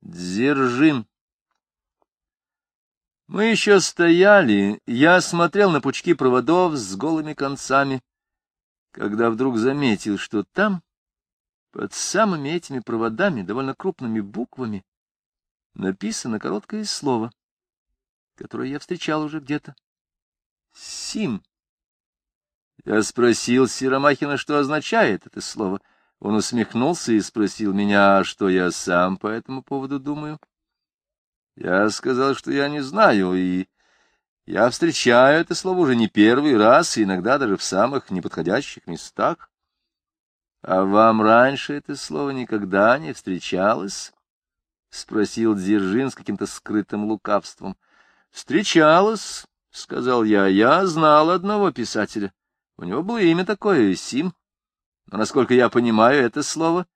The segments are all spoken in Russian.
Дзержин. Мы еще стояли, я смотрел на пучки проводов с голыми концами, когда вдруг заметил, что там, под самыми этими проводами, довольно крупными буквами, написано короткое слово, которое я встречал уже где-то. Сим. Я спросил Сиромахина, что означает это слово. Он усмехнулся и спросил меня, что я сам по этому поводу думаю. Я сказал, что я не знаю, и я встречаю это слово уже не первый раз, и иногда даже в самых неподходящих местах. А вам раньше это слово никогда не встречалось? — спросил Дзержин с каким-то скрытым лукавством. — Встречалось, — сказал я. — Я знал одного писателя. У него было имя такое — Сим. Но, насколько я понимаю, это слово,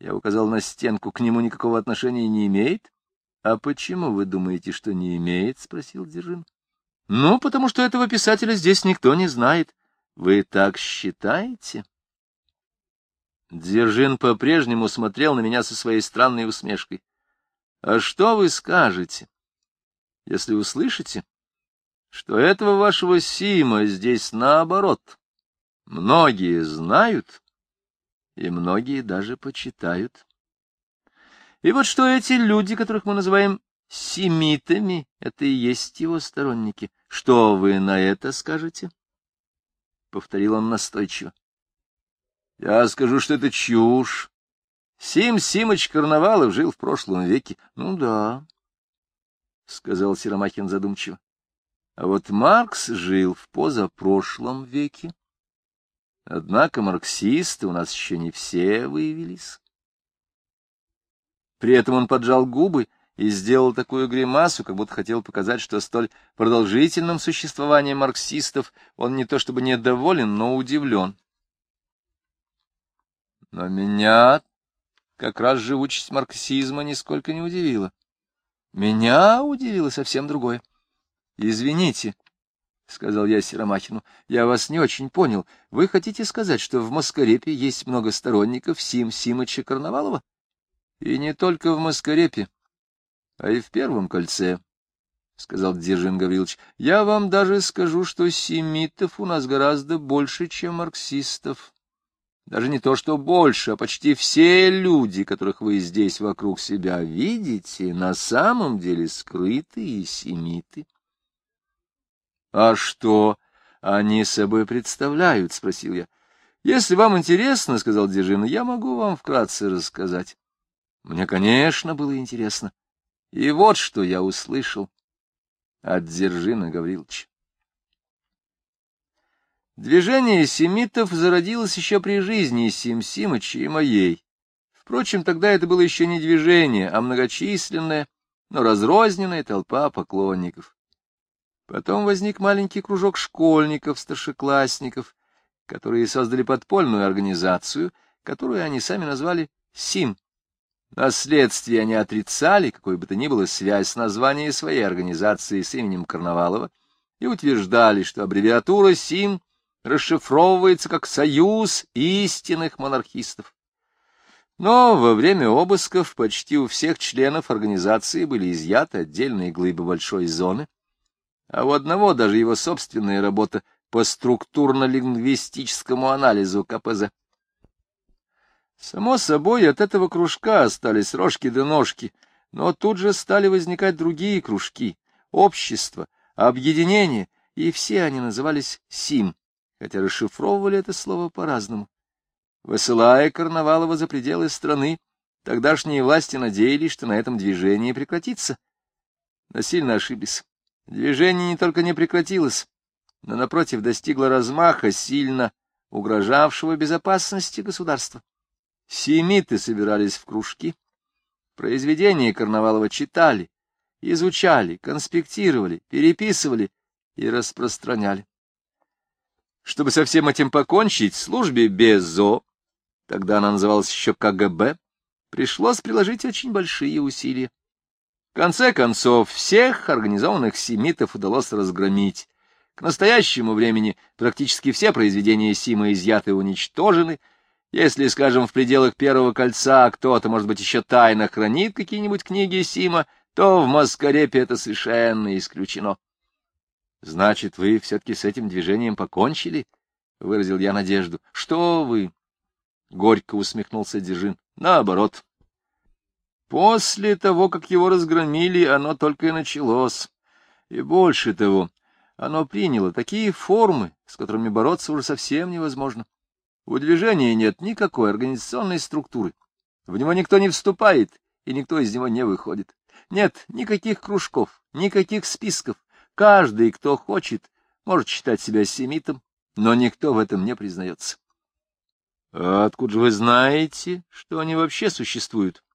я указал на стенку, к нему никакого отношения не имеет. — А почему вы думаете, что не имеет? — спросил Дзержин. — Ну, потому что этого писателя здесь никто не знает. Вы так считаете? Дзержин по-прежнему смотрел на меня со своей странной усмешкой. — А что вы скажете, если услышите, что этого вашего Сима здесь наоборот? Многие знают, и многие даже почитают. И вот что эти люди, которых мы называем семитами, это и есть его сторонники. Что вы на это скажете? Повторил он настойчиво. Я скажу, что это чушь. Сим Симыч Карнавалов жил в прошлом веке. Ну да, — сказал Серомахин задумчиво. А вот Маркс жил в позапрошлом веке. Однако марксисты у нас еще не все выявились. При этом он поджал губы и сделал такую гримасу, как будто хотел показать, что столь продолжительным существованием марксистов он не то чтобы недоволен, но удивлен. Но меня как раз живучесть марксизма нисколько не удивила. Меня удивило совсем другое. Извините, — сказал я Серомахину, — я вас не очень понял. Вы хотите сказать, что в Маскарепе есть много сторонников Сим Симыча Карнавалова? И не только в Маскарепе, а и в Первом кольце, — сказал Дзержин Гаврилович. — Я вам даже скажу, что семитов у нас гораздо больше, чем марксистов. Даже не то, что больше, а почти все люди, которых вы здесь вокруг себя видите, на самом деле скрытые семиты. — А что они собой представляют? — спросил я. — Если вам интересно, — сказал Дзержин, — я могу вам вкратце рассказать. Мне, конечно, было интересно. И вот что я услышал от Дзержина Гавриловича. Движение семитов зародилось еще при жизни Сим Симыча и моей. Впрочем, тогда это было еще не движение, а многочисленная, но разрозненная толпа поклонников. Потом возник маленький кружок школьников, старшеклассников, которые создали подпольную организацию, которую они сами назвали СИМ Наследствие они отрицали, какой бы то ни было связь с названием своей организации с именем Карнавалова, и утверждали, что аббревиатура СИМ расшифровывается как «Союз истинных монархистов». Но во время обысков почти у всех членов организации были изъяты отдельные глыбы большой зоны, а у одного даже его собственная работа по структурно-лингвистическому анализу КПЗ. Само собой, от этого кружка остались рожки да ножки, но тут же стали возникать другие кружки, общества, объединения, и все они назывались СИМ, хотя расшифровывали это слово по-разному. Высылая Карнавалова за пределы страны, тогдашние власти надеялись, что на этом движение прекратится. Но сильно ошиблись. Движение не только не прекратилось, но, напротив, достигло размаха, сильно угрожавшего безопасности государства. Семиты собирались в кружки, произведения Карнавалова читали, изучали, конспектировали, переписывали и распространяли. Чтобы со всем этим покончить, службе БЕЗО, тогда она называлась еще КГБ, пришлось приложить очень большие усилия. В конце концов, всех организованных семитов удалось разгромить. К настоящему времени практически все произведения Сима изъяты и уничтожены, Если, скажем, в пределах первого кольца кто-то, может быть, еще тайно хранит какие-нибудь книги Сима, то в Маскарепе это совершенно исключено. — Значит, вы все-таки с этим движением покончили? — выразил я надежду. — Что вы? — горько усмехнулся Дзержин. — Наоборот. После того, как его разгромили, оно только и началось. И больше того, оно приняло такие формы, с которыми бороться уже совсем невозможно. У движения нет никакой организационной структуры. В него никто не вступает, и никто из него не выходит. Нет никаких кружков, никаких списков. Каждый, кто хочет, может считать себя семитом, но никто в этом не признается. — А откуда же вы знаете, что они вообще существуют? —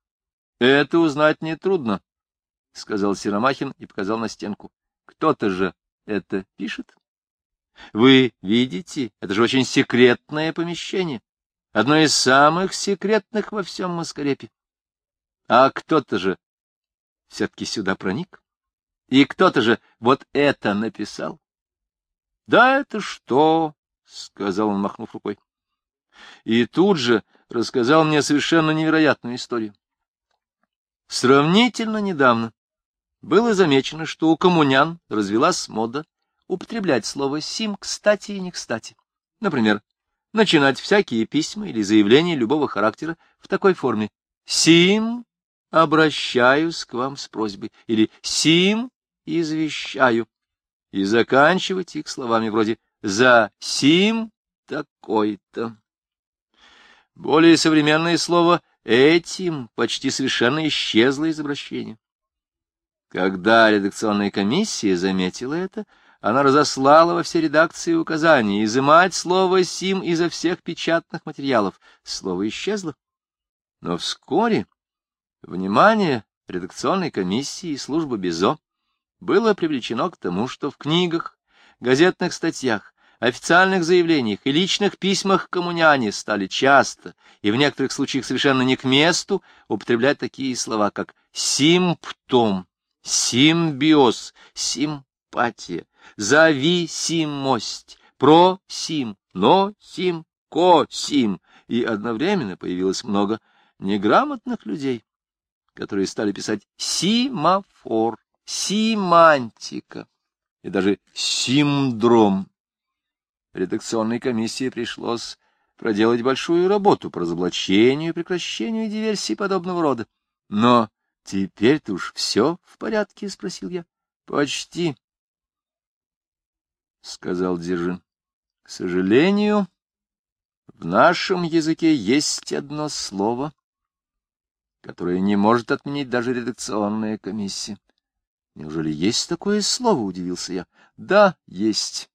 Это узнать нетрудно, — сказал Серомахин и показал на стенку. — Кто-то же это пишет. Вы видите, это же очень секретное помещение, одно из самых секретных во всем Маскарепе. А кто-то же все-таки сюда проник, и кто-то же вот это написал. — Да это что? — сказал он, махнув рукой. И тут же рассказал мне совершенно невероятную историю. Сравнительно недавно было замечено, что у коммунян развелась мода употреблять слово «сим» кстати и не кстати. Например, начинать всякие письма или заявления любого характера в такой форме «сим обращаюсь к вам с просьбой» или «сим извещаю» и заканчивать их словами вроде «за сим такой-то». Более современное слово «этим» почти совершенно исчезло из. Когда редакционная комиссия заметила это, она разослала во все редакции указания изымать слово «сим» изо всех печатных материалов. Слово исчезло. Но вскоре внимание редакционной комиссии и службы БИЗО было привлечено к тому, что в книгах, газетных статьях, официальных заявлениях и личных письмах коммуняне стали часто и в некоторых случаях совершенно не к месту употреблять такие слова, как «симптом», «симбиоз», «симпатия», зависимость, просим, носим, косим, и одновременно появилось много неграмотных людей, которые стали писать симафор, симантика и даже синдром. Редакционной комиссии пришлось проделать большую работу по разоблачению и прекращению диверсий подобного рода. Но теперь-то уж все в порядке, — спросил я. — Почти, — сказал Дзержин. — К сожалению, в нашем языке есть одно слово, которое не может отменить даже редакционная комиссия. — Неужели есть такое слово? — удивился я. — Да, есть, —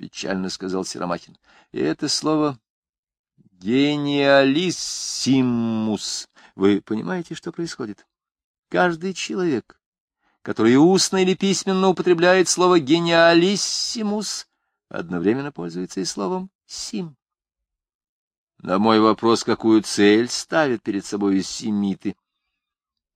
печально сказал Серомахин. — это слово гениалиссимус. Вы понимаете, что происходит? Каждый человек который устно или письменно употребляет слово «гениалиссимус», одновременно пользуется и словом «сим». На мой вопрос, какую цель ставят перед собой семиты,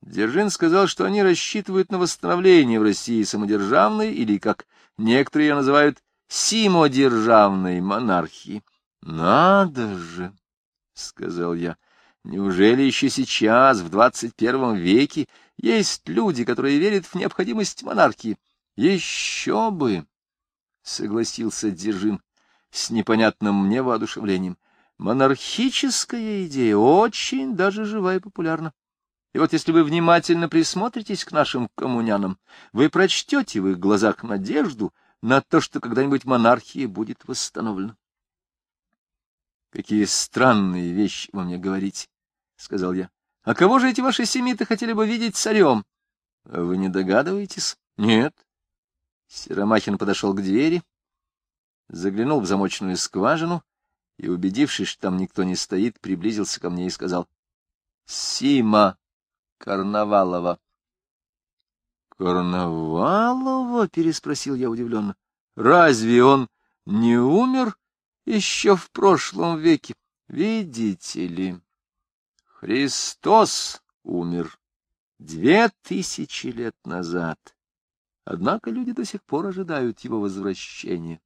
Дзержин сказал, что они рассчитывают на восстановление в России самодержавной, или, как некоторые ее называют, симодержавной монархии. — Надо же! — сказал я. — Неужели еще сейчас, в двадцать первом веке, есть люди, которые верят в необходимость монархии. Еще бы, — согласился Дзержин с непонятным мне воодушевлением. Монархическая идея очень даже жива и популярна. И вот если вы внимательно присмотритесь к нашим коммунянам, вы прочтете в их глазах надежду на то, что когда-нибудь монархия будет восстановлена. — Какие странные вещи вы мне говорите, — сказал я. А кого же эти ваши семиты хотели бы видеть царем? Вы не догадываетесь? Нет. Серомахин подошел к двери, заглянул в замочную скважину и, убедившись, что там никто не стоит, приблизился ко мне и сказал «Сима Карнавалова». «Карнавалова?» — переспросил я удивленно. «Разве он не умер еще в прошлом веке? Видите ли?» Христос умер две тысячи лет назад, однако люди до сих пор ожидают его возвращения.